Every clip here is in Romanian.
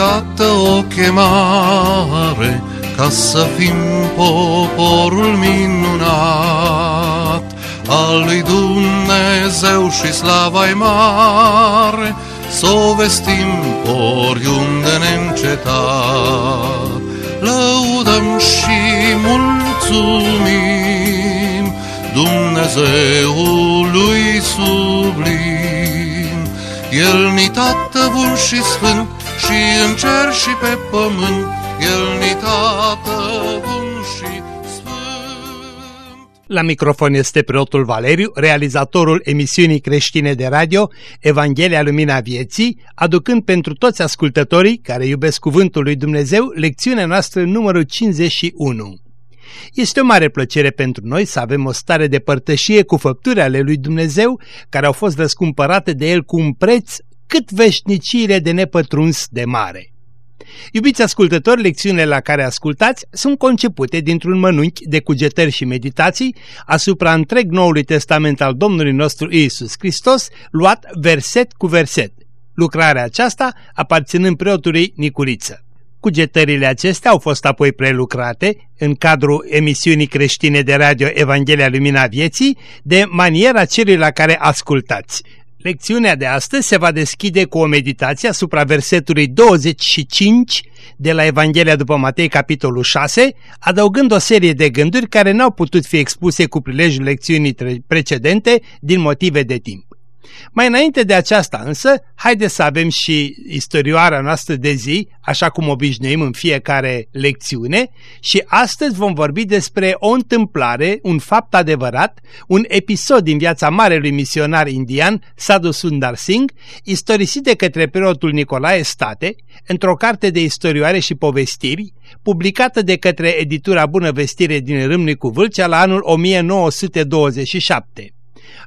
gata o chemare ca să fim poporul minunat al lui Dumnezeu și slava mare, să o vestim oriunde neîncetat. Lăudăm și mulțumim Dumnezeului sublim. El ni tată bun și sfânt și în cer și pe pământ, El ni tată bun și la microfon este preotul Valeriu, realizatorul emisiunii creștine de radio Evanghelia Lumina Vieții, aducând pentru toți ascultătorii care iubesc Cuvântul lui Dumnezeu lecțiunea noastră numărul 51. Este o mare plăcere pentru noi să avem o stare de părtășie cu făpturile ale lui Dumnezeu care au fost răscumpărate de El cu un preț cât veșniciile de nepătruns de mare. Iubiți ascultători, lecțiunile la care ascultați sunt concepute dintr-un mănunchi de cugetări și meditații asupra întreg Noului Testament al Domnului nostru Iisus Hristos, luat verset cu verset. Lucrarea aceasta aparținând preotului Nicuriță. Cugetările acestea au fost apoi prelucrate în cadrul emisiunii creștine de radio Evanghelia Lumina Vieții de maniera celui la care ascultați. Lecțiunea de astăzi se va deschide cu o meditație asupra versetului 25 de la Evanghelia după Matei, capitolul 6, adăugând o serie de gânduri care n-au putut fi expuse cu prilejul lecțiunii precedente din motive de timp. Mai înainte de aceasta însă, haideți să avem și istorioara noastră de zi, așa cum obișnuim în fiecare lecțiune și astăzi vom vorbi despre o întâmplare, un fapt adevărat, un episod din viața marelui misionar indian Sadhu Sundar Singh, istorisit de către preotul Nicolae State, într-o carte de istorioare și povestiri, publicată de către editura Bună Vestire din Râmnicu Vâlcea la anul 1927.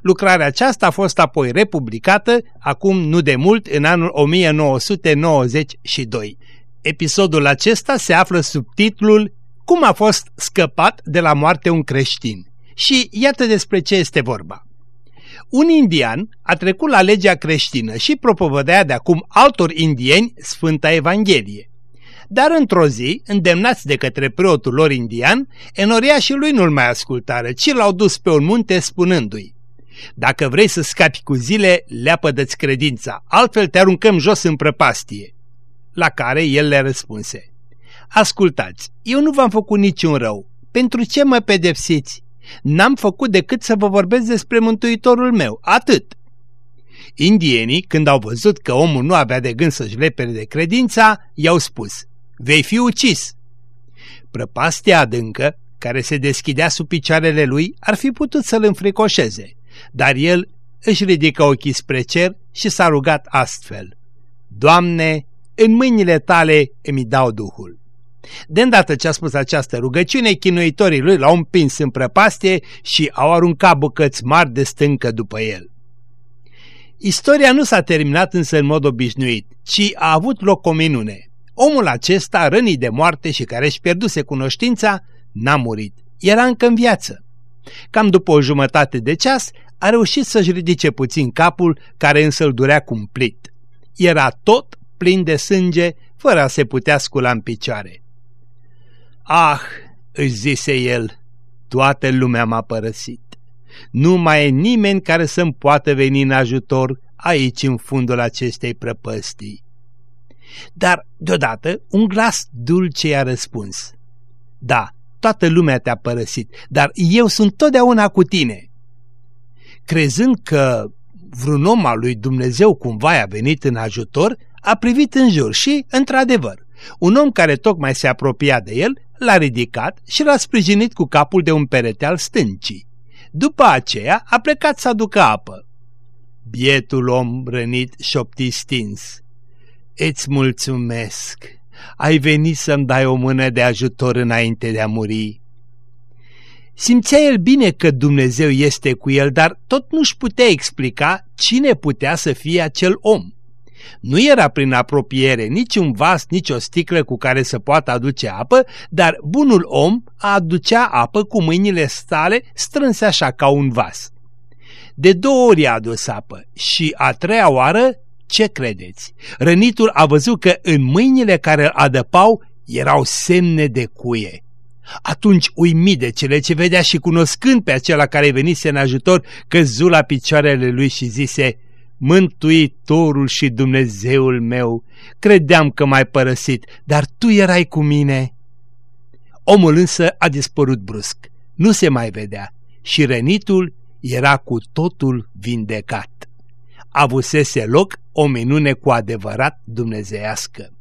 Lucrarea aceasta a fost apoi republicată, acum nu de mult, în anul 1992. Episodul acesta se află sub titlul Cum a fost scăpat de la moarte un creștin? Și iată despre ce este vorba. Un indian a trecut la legea creștină și propovădea de acum altor indieni Sfânta Evanghelie. Dar într-o zi, îndemnați de către preotul lor indian, enoria și lui nu-l mai ascultară, ci l-au dus pe un munte spunându-i dacă vrei să scapi cu zile, leapă-dă-ți credința, altfel te aruncăm jos în prăpastie. La care el le răspunse, Ascultați, eu nu v-am făcut niciun rău. Pentru ce mă pedepsiți? N-am făcut decât să vă vorbesc despre Mântuitorul meu, atât. Indienii, când au văzut că omul nu avea de gând să-și lepere de credința, i-au spus, vei fi ucis. Prăpastia adâncă, care se deschidea sub picioarele lui, ar fi putut să-l înfricoșeze, dar el își ridică ochii spre cer și s-a rugat astfel. Doamne, în mâinile tale îmi dau Duhul. De îndată ce a spus această rugăciune, chinuitorii lui l-au împins în prăpastie și au aruncat bucăți mari de stâncă după el. Istoria nu s-a terminat însă în mod obișnuit, ci a avut loc o minune. Omul acesta, rănit de moarte și care își pierduse cunoștința, n-a murit. Era încă în viață. Cam după o jumătate de ceas, a reușit să-și ridice puțin capul, care însă îl durea cumplit. Era tot plin de sânge, fără a se putea scula în picioare. Ah, își zise el, toată lumea m-a părăsit. Nu mai e nimeni care să-mi poată veni în ajutor aici în fundul acestei prăpăstii. Dar, deodată, un glas dulce i-a răspuns. Da, toată lumea te-a părăsit, dar eu sunt totdeauna cu tine. Crezând că vreun om al lui Dumnezeu cumva a venit în ajutor, a privit în jur și, într-adevăr, un om care tocmai se apropia de el l-a ridicat și l-a sprijinit cu capul de un perete al stâncii. După aceea a plecat să aducă apă. Bietul om rănit șopti stins. Îți mulțumesc, ai venit să-mi dai o mână de ajutor înainte de a muri. Simțea el bine că Dumnezeu este cu el, dar tot nu-și putea explica cine putea să fie acel om. Nu era prin apropiere nici un vas, nici o sticlă cu care să poată aduce apă, dar bunul om aducea apă cu mâinile stale strânse așa ca un vas. De două ori a adus apă și a treia oară ce credeți? Rănitul a văzut că în mâinile care îl adăpau erau semne de cuie. Atunci uimit de cele ce vedea și cunoscând pe acela care venise în ajutor, căzu la picioarele lui și zise, Mântuitorul și Dumnezeul meu, credeam că m-ai părăsit, dar tu erai cu mine. Omul însă a dispărut brusc, nu se mai vedea și rănitul era cu totul vindecat. Avusese loc o minune cu adevărat dumnezeiască.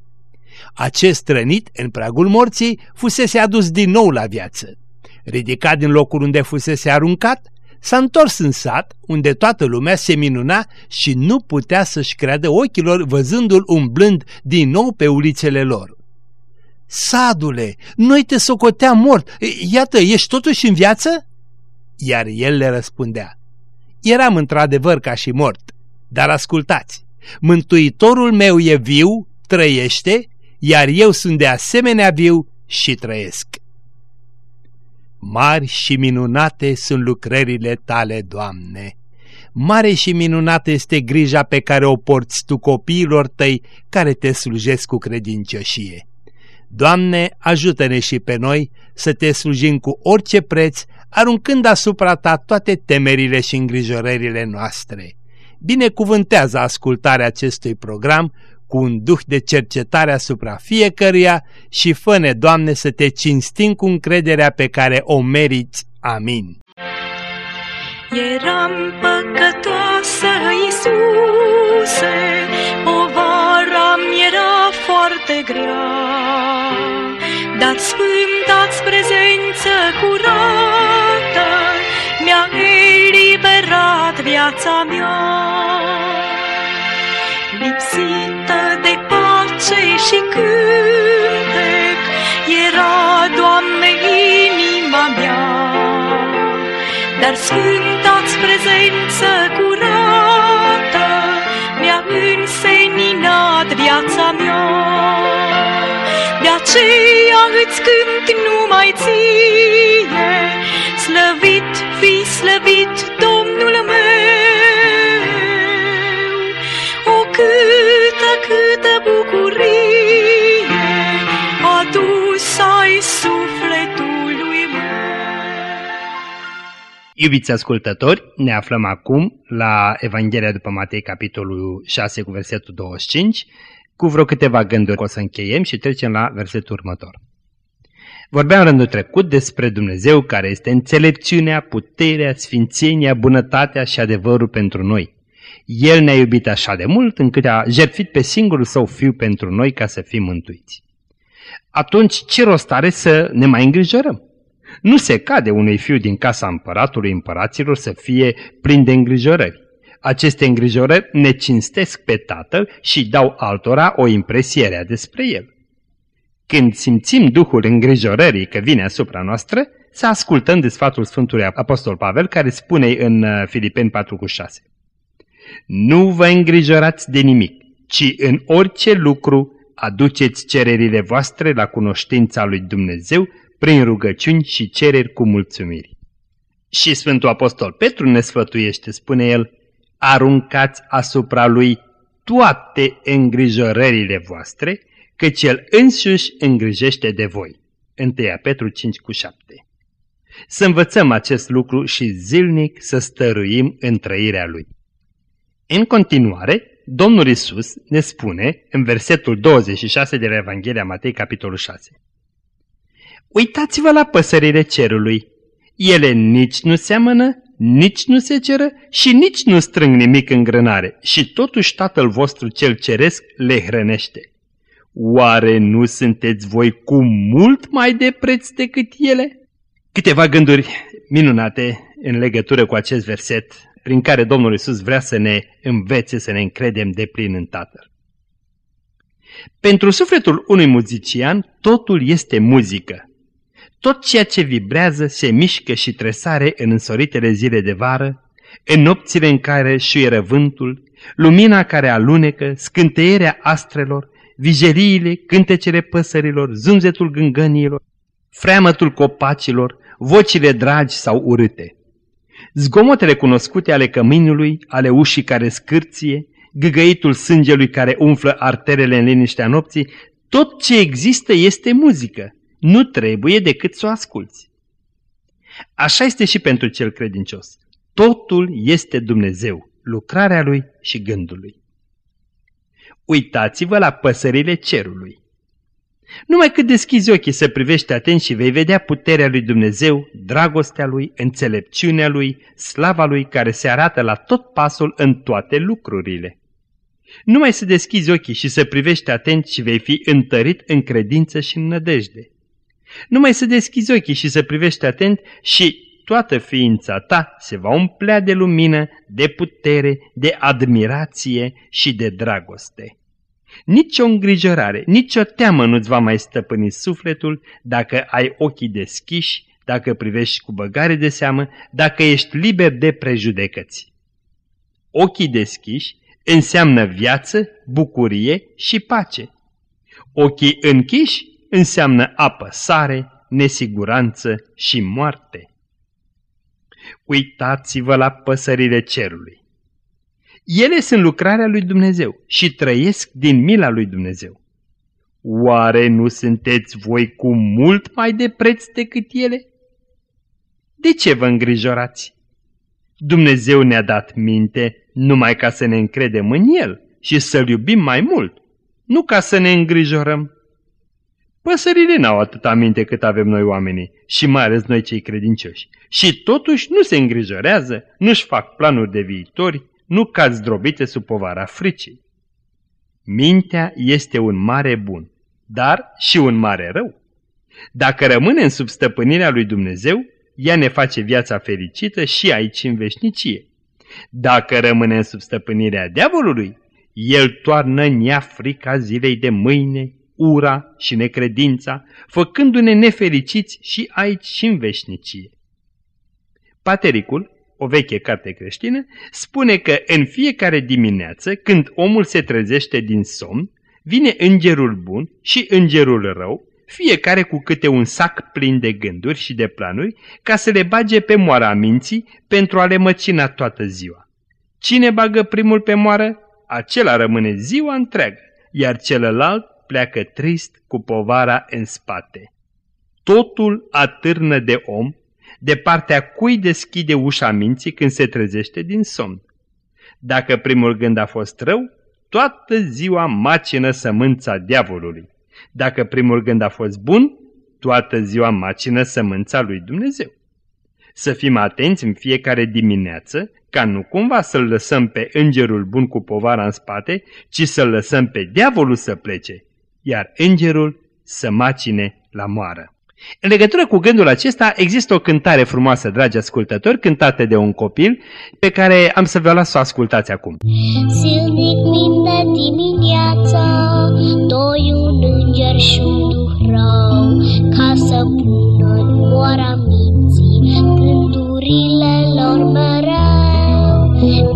Acest rănit, în pragul morții, fusese adus din nou la viață. Ridicat din locul unde fusese aruncat, s-a întors în sat, unde toată lumea se minuna și nu putea să-și creadă ochilor văzându-l umblând din nou pe ulițele lor. Sadule, noi te socoteam mort, iată, ești totuși în viață?" Iar el le răspundea, Eram într-adevăr ca și mort, dar ascultați, Mântuitorul meu e viu, trăiește, iar eu sunt de asemenea viu și trăiesc. Mari și minunate sunt lucrările tale, Doamne! Mare și minunată este grija pe care o porți tu copiilor tăi care te slujesc cu credincioșie. Doamne, ajută-ne și pe noi să te slujim cu orice preț, aruncând asupra ta toate temerile și îngrijorările noastre. Binecuvântează ascultarea acestui program cu un duh de cercetare asupra fiecăruia și fă Doamne, să te cinstim cu încrederea pe care o meriți. Amin. Eram păcătoasă, Iisuse, povara-mi era foarte grea, dar sfânta-ți prezență curată mi-a eliberat viața mea. Lipsită de pace și cântec, era, Doamne, inima mea, dar sfânta-ți prezență curată mi-a înseninat viața mea. De aceea îți cânt numai ție, slăvit fi slăvit Domnul meu. O câtă, câtă bucurie adus ai sufletului meu. Iubiți ascultători, ne aflăm acum la Evanghelia după Matei, capitolul 6, cu versetul 25, cu vreo câteva gânduri o să încheiem și trecem la versetul următor. Vorbeam rândul trecut despre Dumnezeu care este înțelepciunea, puterea, sfințenia, bunătatea și adevărul pentru noi. El ne-a iubit așa de mult încât a jertfit pe singurul său fiu pentru noi ca să fim mântuiți. Atunci ce rost are să ne mai îngrijorăm? Nu se cade unui fiu din casa împăratului împăraților să fie plin de îngrijorări. Aceste îngrijorări ne cinstesc pe tatăl și dau altora o impresie rea despre el. Când simțim Duhul îngrijorării că vine asupra noastră, să ascultăm de sfatul Sfântului Apostol Pavel care spune în uh, Filipeni 4,6 Nu vă îngrijorați de nimic, ci în orice lucru aduceți cererile voastre la cunoștința lui Dumnezeu prin rugăciuni și cereri cu mulțumiri. Și Sfântul Apostol Petru ne sfătuiește, spune el, aruncați asupra lui toate îngrijorările voastre, căci el însuși îngrijește de voi. 1 Petru 5 cu 7 Să învățăm acest lucru și zilnic să stăruim în trăirea lui. În continuare, Domnul Isus ne spune în versetul 26 de la Evanghelia Matei, capitolul 6. Uitați-vă la păsările cerului. Ele nici nu seamănă, nici nu se ceră și nici nu strâng nimic în grânare și totuși Tatăl vostru cel ceresc le hrănește. Oare nu sunteți voi cu mult mai de preț decât ele? Câteva gânduri minunate în legătură cu acest verset prin care Domnul Isus vrea să ne învețe să ne încredem de plin în Tatăl. Pentru sufletul unui muzician, totul este muzică. Tot ceea ce vibrează se mișcă și tresare în însoritele zile de vară, în nopțile în care șuieră vântul, lumina care alunecă, scânteierea astrelor, vijeriile, cântecele păsărilor, zumzetul gângăniilor, freamătul copacilor, vocile dragi sau urâte. Zgomotele cunoscute ale căminului, ale ușii care scârție, gâgăitul sângelui care umflă arterele în liniștea nopții, tot ce există este muzică. Nu trebuie decât să o asculți. Așa este și pentru cel credincios. Totul este Dumnezeu, lucrarea Lui și gândul Lui. Uitați-vă la păsările cerului. Numai cât deschizi ochii să privești atent și vei vedea puterea lui Dumnezeu, dragostea lui, înțelepciunea lui, slava lui care se arată la tot pasul în toate lucrurile. Numai să deschizi ochii și să privești atent și vei fi întărit în credință și în nădejde. Numai să deschizi ochii și să privești atent și toată ființa ta se va umplea de lumină, de putere, de admirație și de dragoste. Nici o îngrijorare, nici o teamă nu-ți va mai stăpâni sufletul dacă ai ochii deschiși, dacă privești cu băgare de seamă, dacă ești liber de prejudecăți. Ochii deschiși înseamnă viață, bucurie și pace. Ochii închiși înseamnă apăsare, nesiguranță și moarte. Uitați-vă la păsările cerului. Ele sunt lucrarea lui Dumnezeu și trăiesc din mila lui Dumnezeu. Oare nu sunteți voi cu mult mai de preț decât ele? De ce vă îngrijorați? Dumnezeu ne-a dat minte numai ca să ne încredem în El și să-L iubim mai mult, nu ca să ne îngrijorăm. Păsările n-au atâta minte cât avem noi oamenii și mai ales noi cei credincioși. Și totuși nu se îngrijorează, nu-și fac planuri de viitori, nu cad zdrobite sub povara fricii. Mintea este un mare bun, dar și un mare rău. Dacă rămânem sub stăpânirea lui Dumnezeu, ea ne face viața fericită și aici în veșnicie. Dacă rămânem sub stăpânirea diavolului, el toarnă în ea frica zilei de mâine, ura și necredința, făcându-ne nefericiți și aici și în veșnicie. Patericul, o veche carte creștină, spune că în fiecare dimineață, când omul se trezește din somn, vine îngerul bun și îngerul rău, fiecare cu câte un sac plin de gânduri și de planuri, ca să le bage pe moara minții pentru a le măcina toată ziua. Cine bagă primul pe moară, acela rămâne ziua întreagă, iar celălalt pleacă trist cu povara în spate. Totul atârnă de om, de partea cui deschide ușa minții când se trezește din somn. Dacă primul gând a fost rău, toată ziua macină sămânța diavolului. Dacă primul gând a fost bun, toată ziua macină sămânța lui Dumnezeu. Să fim atenți în fiecare dimineață ca nu cumva să-l lăsăm pe îngerul bun cu povara în spate, ci să-l lăsăm pe diavolul să plece, iar îngerul să macine la moară. În legătură cu gândul acesta există o cântare frumoasă, dragi ascultători, cântată de un copil, pe care am să vă las să o ascultați acum. Silnic minte dimineața, doi un înger și un duh rău, ca să pună în moara minții gândurile lor mereu.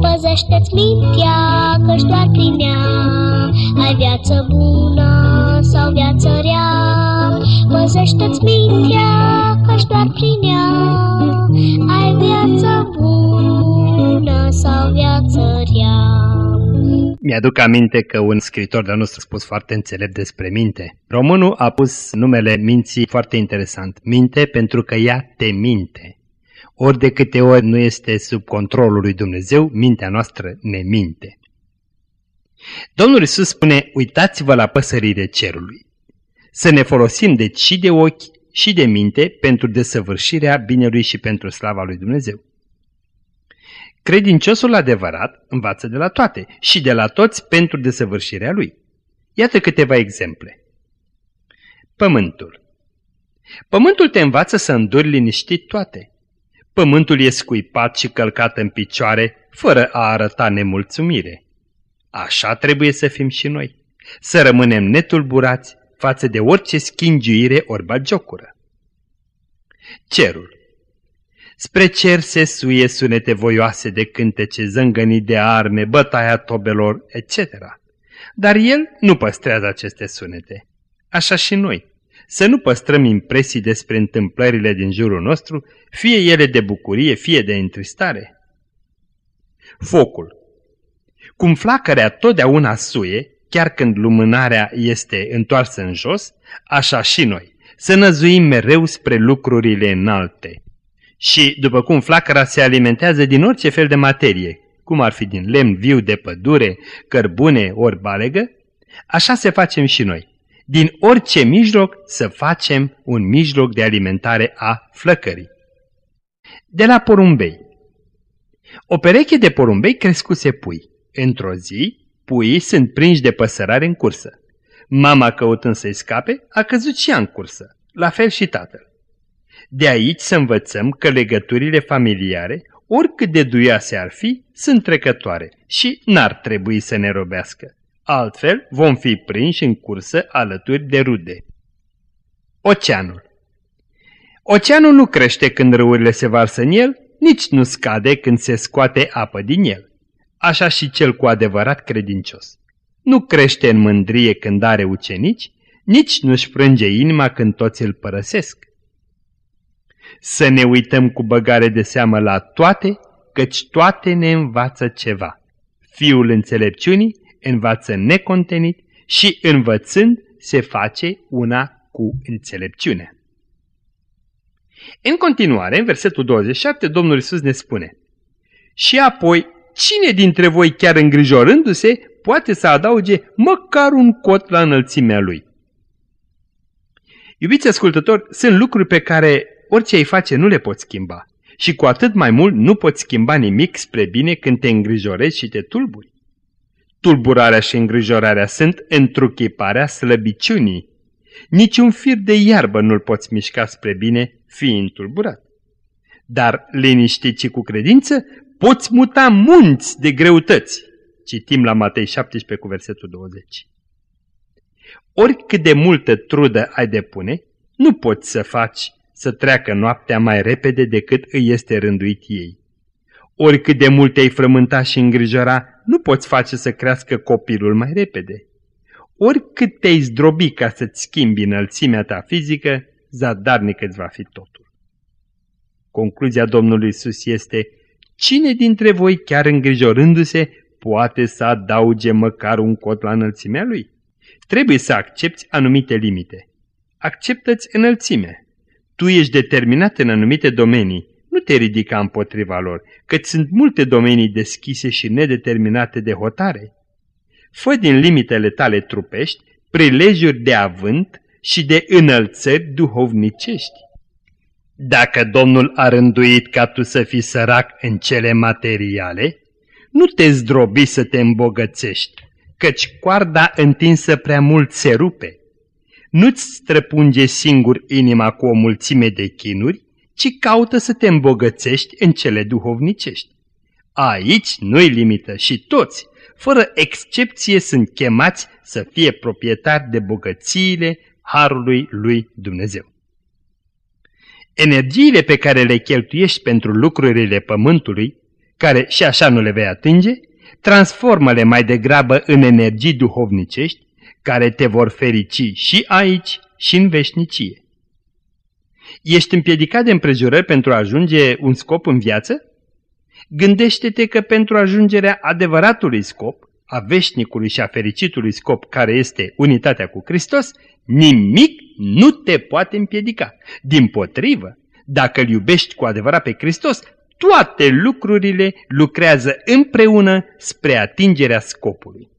Păzește-ți mintea, că-și doar prin ea ai viață bună sau viață rea. Păzește-ți mintea, că doar prin ea ai viață bună sau viață rea. Mi-aduc aminte că un scriitor de nostru a spus foarte înțelept despre minte. Românul a pus numele minții foarte interesant. Minte pentru că ea te minte. Ori de câte ori nu este sub controlul lui Dumnezeu, mintea noastră ne minte. Domnul Isus spune, uitați-vă la păsările cerului. Să ne folosim deci și de ochi și de minte pentru desăvârșirea binelui și pentru slava lui Dumnezeu. Credinciosul adevărat învață de la toate și de la toți pentru desăvârșirea lui. Iată câteva exemple. Pământul Pământul te învață să înduri liniștit toate. Pământul e scuipat și călcat în picioare, fără a arăta nemulțumire. Așa trebuie să fim și noi, să rămânem netulburați față de orice schingiuire ori bagiocură. Cerul Spre cer se suie sunete voioase de cântece, zângănii de arme, bătaia tobelor, etc. Dar el nu păstrează aceste sunete. Așa și noi. Să nu păstrăm impresii despre întâmplările din jurul nostru, fie ele de bucurie, fie de întristare. Focul Cum flacărea totdeauna suie, chiar când lumânarea este întoarsă în jos, așa și noi, să năzuim mereu spre lucrurile înalte. Și după cum flacăra se alimentează din orice fel de materie, cum ar fi din lemn viu de pădure, cărbune ori balegă, așa se facem și noi. Din orice mijloc să facem un mijloc de alimentare a flăcării. De la porumbei O pereche de porumbei crescuse pui. Într-o zi, puii sunt prinși de păsărare în cursă. Mama căutând să-i scape, a căzut și ea în cursă, la fel și tatăl. De aici să învățăm că legăturile familiare, oricât de duioase ar fi, sunt trecătoare și n-ar trebui să ne robească. Altfel vom fi prinși în cursă alături de rude. Oceanul Oceanul nu crește când râurile se varsă în el, nici nu scade când se scoate apă din el. Așa și cel cu adevărat credincios. Nu crește în mândrie când are ucenici, nici nu-și frânge inima când toți îl părăsesc. Să ne uităm cu băgare de seamă la toate, căci toate ne învață ceva. Fiul înțelepciunii învață necontenit și învățând se face una cu înțelepciune. În continuare, în versetul 27, Domnul Isus ne spune Și apoi, cine dintre voi chiar îngrijorându-se poate să adauge măcar un cot la înălțimea lui? Iubiți ascultători, sunt lucruri pe care orice ai face nu le poți schimba. Și cu atât mai mult nu poți schimba nimic spre bine când te îngrijorezi și te tulburi. Tulburarea și îngrijorarea sunt întruchiparea slăbiciunii. Niciun fir de iarbă nu-l poți mișca spre bine fiind tulburat. Dar liniștit și cu credință poți muta munți de greutăți. Citim la Matei 17 cu versetul 20. Oricât de multă trudă ai depune, nu poți să faci să treacă noaptea mai repede decât îi este rânduit ei. Oricât de mult te-ai frământa și îngrijora, nu poți face să crească copilul mai repede. Oricât te-ai zdrobi ca să-ți schimbi înălțimea ta fizică, zadarnic îți va fi totul. Concluzia Domnului Isus este, cine dintre voi, chiar îngrijorându-se, poate să adauge măcar un cot la înălțimea lui? Trebuie să accepti anumite limite. Acceptă-ți înălțimea. Tu ești determinat în anumite domenii, nu te ridica împotriva lor, căci sunt multe domenii deschise și nedeterminate de hotare. Fă din limitele tale trupești prilejuri de avânt și de înălțări duhovnicești. Dacă Domnul a rânduit ca tu să fii sărac în cele materiale, nu te zdrobi să te îmbogățești, căci coarda întinsă prea mult se rupe. Nu-ți străpunge singur inima cu o mulțime de chinuri, ci caută să te îmbogățești în cele duhovnicești. Aici nu-i limită și toți, fără excepție, sunt chemați să fie proprietari de bogățiile Harului lui Dumnezeu. Energiile pe care le cheltuiești pentru lucrurile pământului, care și așa nu le vei atinge, transformă-le mai degrabă în energii duhovnicești, care te vor ferici și aici și în veșnicie. Ești împiedicat de împrejurări pentru a ajunge un scop în viață? Gândește-te că pentru ajungerea adevăratului scop, a veșnicului și a fericitului scop care este unitatea cu Hristos, nimic nu te poate împiedica. Din potrivă, dacă îl iubești cu adevărat pe Hristos, toate lucrurile lucrează împreună spre atingerea scopului.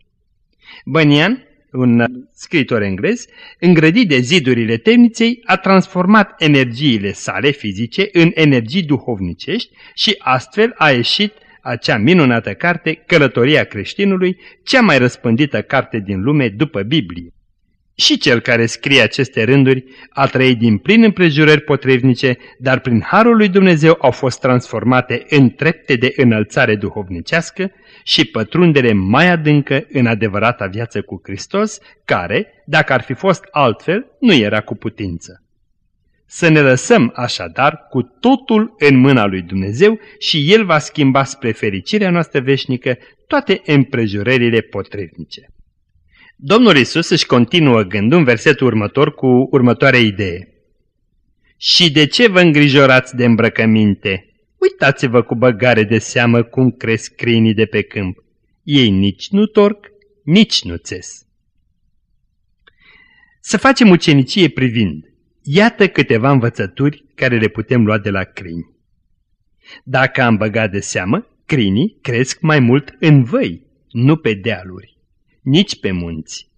Bănian un scriitor englez, îngrădit de zidurile temniței, a transformat energiile sale fizice în energii duhovnicești și astfel a ieșit acea minunată carte, Călătoria creștinului, cea mai răspândită carte din lume după Biblie. Și cel care scrie aceste rânduri a trăit din plin împrejurări potrivnice, dar prin Harul lui Dumnezeu au fost transformate în trepte de înălțare duhovnicească și pătrundere mai adâncă în adevărata viață cu Hristos, care, dacă ar fi fost altfel, nu era cu putință. Să ne lăsăm așadar cu totul în mâna lui Dumnezeu și El va schimba spre fericirea noastră veșnică toate împrejurările potrivnice. Domnul Isus își continuă gândul în versetul următor cu următoarea idee. Și de ce vă îngrijorați de îmbrăcăminte? Uitați-vă cu băgare de seamă cum cresc crinii de pe câmp. Ei nici nu torc, nici nu țes. Să facem ucenicie privind. Iată câteva învățături care le putem lua de la crini. Dacă am băgat de seamă, crinii cresc mai mult în văi, nu pe dealuri, nici pe munți.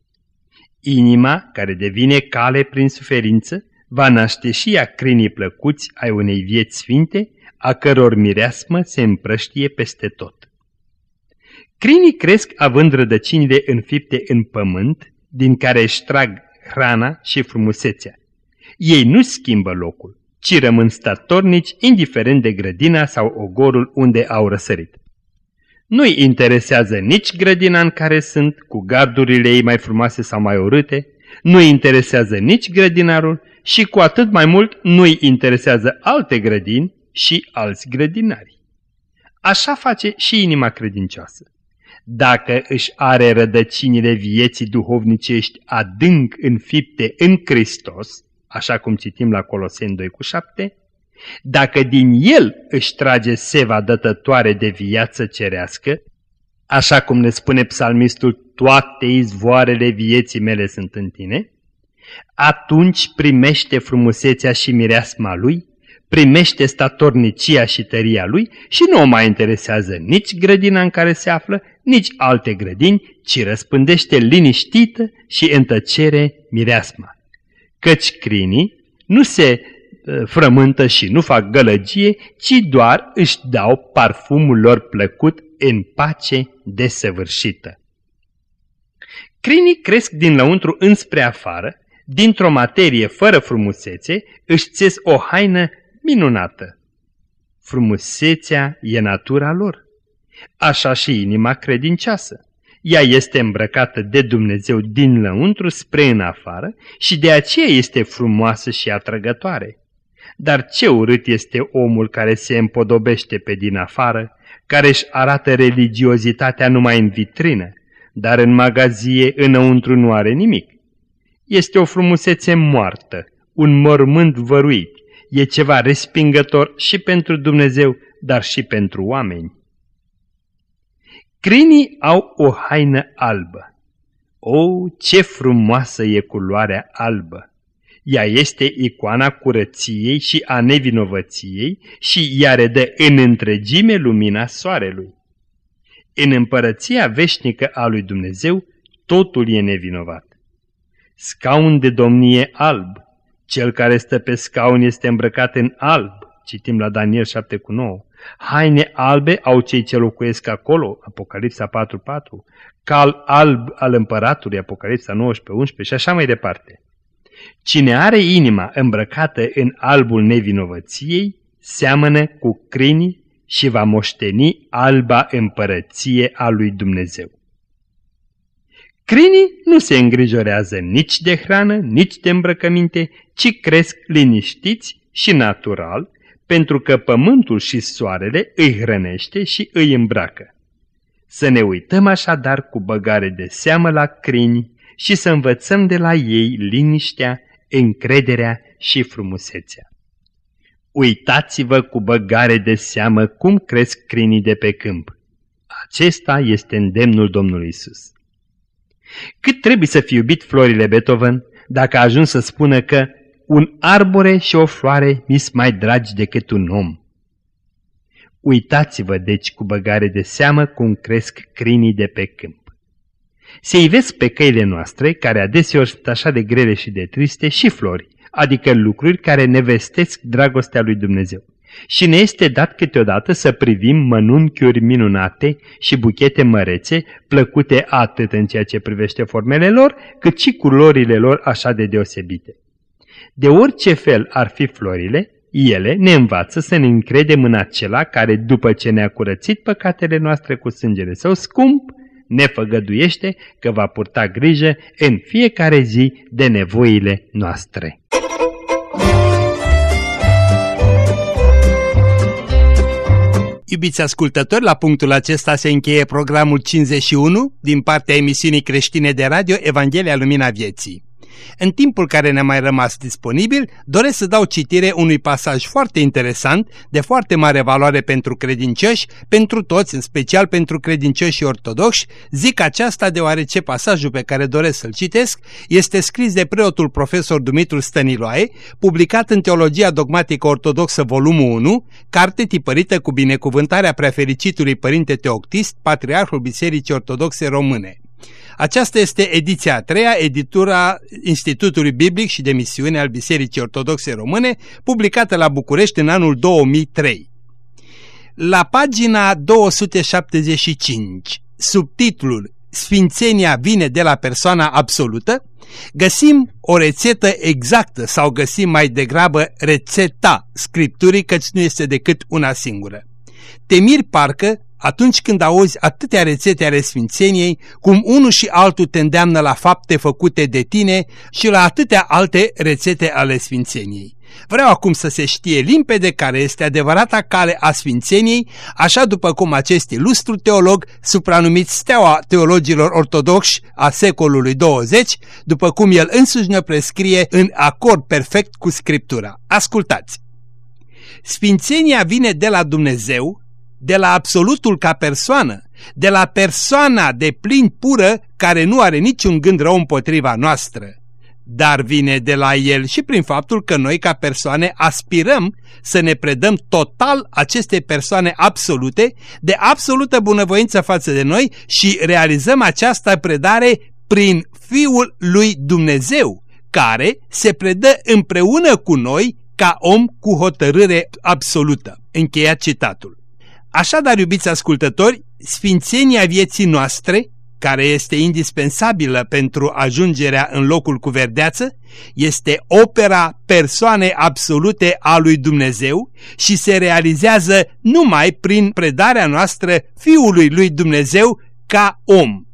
Inima, care devine cale prin suferință, va naște și ea crinii plăcuți ai unei vieți sfinte, a căror mireasmă se împrăștie peste tot. Crinii cresc având rădăcinile înfipte în pământ, din care își trag hrana și frumusețea. Ei nu schimbă locul, ci rămân statornici indiferent de grădina sau ogorul unde au răsărit. Nu-i interesează nici grădina în care sunt, cu gardurile ei mai frumoase sau mai urâte, nu-i interesează nici grădinarul și cu atât mai mult nu-i interesează alte grădini și alți grădinari. Așa face și inima credincioasă. Dacă își are rădăcinile vieții duhovnicești adânc înfipte în Hristos, așa cum citim la Coloseni 2 cu 7, dacă din el își trage seva dătătoare de viață cerească, așa cum ne spune psalmistul, toate izvoarele vieții mele sunt în tine, atunci primește frumusețea și mireasma lui, primește statornicia și tăria lui și nu o mai interesează nici grădina în care se află, nici alte grădini, ci răspândește liniștită și în tăcere mireasma. Căci crinii nu se ă, frământă și nu fac gălăgie, ci doar își dau parfumul lor plăcut în pace desăvârșită. Crinii cresc din lăuntru înspre afară, dintr-o materie fără frumusețe, își țes o haină minunată. Frumusețea e natura lor. Așa și inima credincioasă. Ea este îmbrăcată de Dumnezeu din lăuntru spre în afară și de aceea este frumoasă și atrăgătoare. Dar ce urât este omul care se împodobește pe din afară, care își arată religiozitatea numai în vitrină, dar în magazie înăuntru nu are nimic. Este o frumusețe moartă, un mormânt văruit, e ceva respingător și pentru Dumnezeu, dar și pentru oameni. Crinii au o haină albă. O, ce frumoasă e culoarea albă! Ea este icoana curăției și a nevinovăției și ea redă în întregime lumina soarelui. În împărăția veșnică a lui Dumnezeu, totul e nevinovat. Scaun de domnie alb, cel care stă pe scaun este îmbrăcat în alb, citim la Daniel 7 cu 9. Haine albe au cei ce locuiesc acolo, Apocalipsa 4.4, cal alb al împăratului, Apocalipsa 19.11 și așa mai departe. Cine are inima îmbrăcată în albul nevinovăției, seamănă cu crinii și va moșteni alba împărăție a lui Dumnezeu. Crinii nu se îngrijorează nici de hrană, nici de îmbrăcăminte, ci cresc liniștiți și natural, pentru că pământul și soarele îi hrănește și îi îmbracă. Să ne uităm așadar cu băgare de seamă la crini și să învățăm de la ei liniștea, încrederea și frumusețea. Uitați-vă cu băgare de seamă cum cresc crinii de pe câmp. Acesta este îndemnul Domnului Isus. Cât trebuie să fi iubit florile Beethoven dacă a ajuns să spună că un arbore și o floare mi mai dragi decât un om. Uitați-vă deci cu băgare de seamă cum cresc crinii de pe câmp. Se ivesc pe căile noastre, care adeseori sunt așa de grele și de triste, și flori, adică lucruri care ne vestesc dragostea lui Dumnezeu și ne este dat câteodată să privim mănunchiuri minunate și buchete mărețe, plăcute atât în ceea ce privește formele lor, cât și culorile lor așa de deosebite. De orice fel ar fi florile, ele ne învață să ne încredem în acela care, după ce ne-a curățit păcatele noastre cu sângele său scump, ne făgăduiește că va purta grijă în fiecare zi de nevoile noastre. Iubiți ascultători, la punctul acesta se încheie programul 51 din partea emisiunii creștine de radio Evanghelia Lumina Vieții. În timpul care ne-a mai rămas disponibil, doresc să dau citire unui pasaj foarte interesant, de foarte mare valoare pentru credincioși, pentru toți, în special pentru credincioși ortodoxi. Zic aceasta deoarece pasajul pe care doresc să-l citesc este scris de preotul profesor Dumitru Stăniloae, publicat în Teologia Dogmatică Ortodoxă volumul 1, carte tipărită cu binecuvântarea preafericitului Părinte Teoctist, Patriarhul Bisericii Ortodoxe Române. Aceasta este ediția a treia, editura Institutului Biblic și de Misiune al Bisericii Ortodoxe Române, publicată la București în anul 2003. La pagina 275, subtitlul Sfințenia vine de la persoana absolută, găsim o rețetă exactă sau găsim mai degrabă rețeta Scripturii, căci nu este decât una singură. Te miri parcă atunci când auzi atâtea rețete ale Sfințeniei, cum unul și altul te îndeamnă la fapte făcute de tine și la atâtea alte rețete ale Sfințeniei. Vreau acum să se știe limpede care este adevărata cale a Sfințeniei, așa după cum acest ilustru teolog, supranumit steaua teologilor ortodoxi a secolului 20, după cum el însuși ne prescrie în acord perfect cu Scriptura. Ascultați! Sfințenia vine de la Dumnezeu, de la absolutul ca persoană, de la persoana de plin pură care nu are niciun gând rău împotriva noastră, dar vine de la el și prin faptul că noi ca persoane aspirăm să ne predăm total aceste persoane absolute, de absolută bunăvoință față de noi și realizăm această predare prin Fiul lui Dumnezeu, care se predă împreună cu noi ca om cu hotărâre absolută. Încheia citatul. Așadar, iubiți ascultători, sfințenia vieții noastre, care este indispensabilă pentru ajungerea în locul cu verdeață, este opera persoanei absolute a lui Dumnezeu și se realizează numai prin predarea noastră Fiului lui Dumnezeu ca om.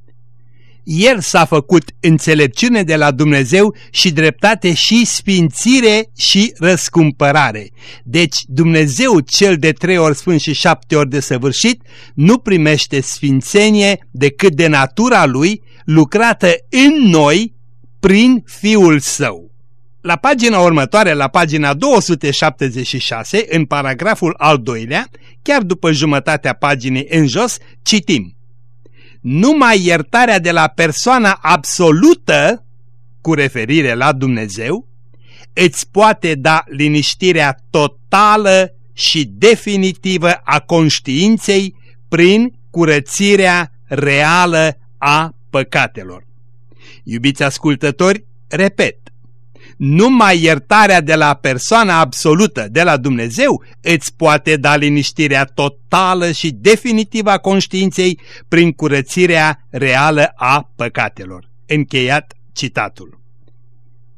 El s-a făcut înțelepciune de la Dumnezeu și dreptate și sfințire și răscumpărare. Deci Dumnezeu cel de trei ori sfânt și șapte ori de săvârșit nu primește sfințenie decât de natura Lui lucrată în noi prin Fiul Său. La pagina următoare, la pagina 276, în paragraful al doilea, chiar după jumătatea paginii în jos, citim numai iertarea de la persoana absolută, cu referire la Dumnezeu, îți poate da liniștirea totală și definitivă a conștiinței prin curățirea reală a păcatelor. Iubiți ascultători, repet, numai iertarea de la persoana absolută, de la Dumnezeu, îți poate da liniștirea totală și definitivă a conștiinței prin curățirea reală a păcatelor. Încheiat citatul.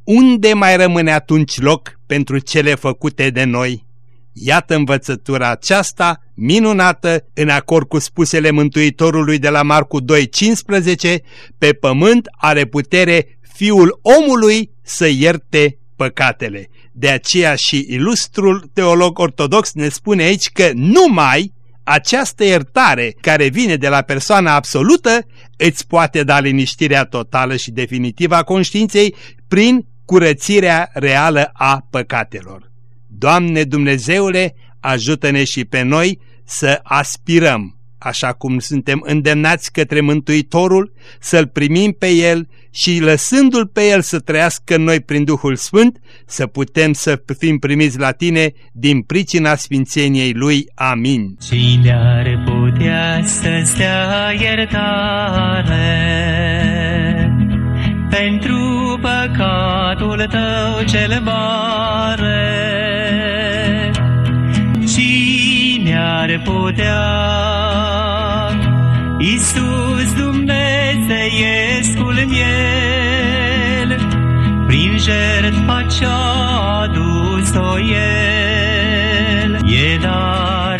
Unde mai rămâne atunci loc pentru cele făcute de noi? Iată învățătura aceasta, minunată, în acord cu spusele Mântuitorului de la Marcu 2.15, pe pământ are putere Fiul omului să ierte păcatele. De aceea și ilustrul teolog ortodox ne spune aici că numai această iertare care vine de la persoana absolută îți poate da liniștirea totală și definitivă a conștiinței prin curățirea reală a păcatelor. Doamne Dumnezeule, ajută-ne și pe noi să aspirăm așa cum suntem îndemnați către Mântuitorul, să-L primim pe El și lăsându-L pe El să trăiască în noi prin Duhul Sfânt, să putem să fim primiți la Tine din pricina Sfințeniei Lui. Amin. Cine ar putea să-ți dea iertare pentru păcatul tău cel mare? Cine ar putea. Iisus Dumnezeiescul miel, prin jertfa ce-a adus-o El, e dat